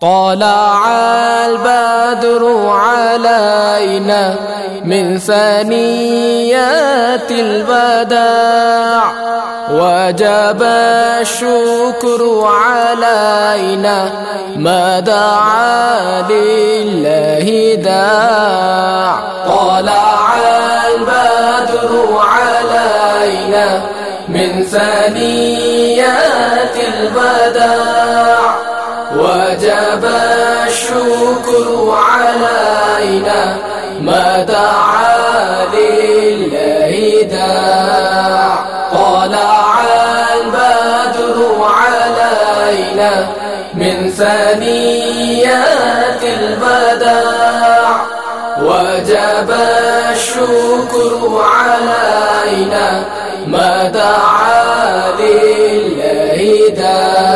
طلع البدر علينا من ثنيات الوداع وجب الشكر علينا ما دعا لله داع طلع البدر علينا من ثنيات وجب الشكر علينا ما دعا لله داع. طلع البدر علينا من ثنيات البداع وجب الشكر علينا ما دعا لله داع.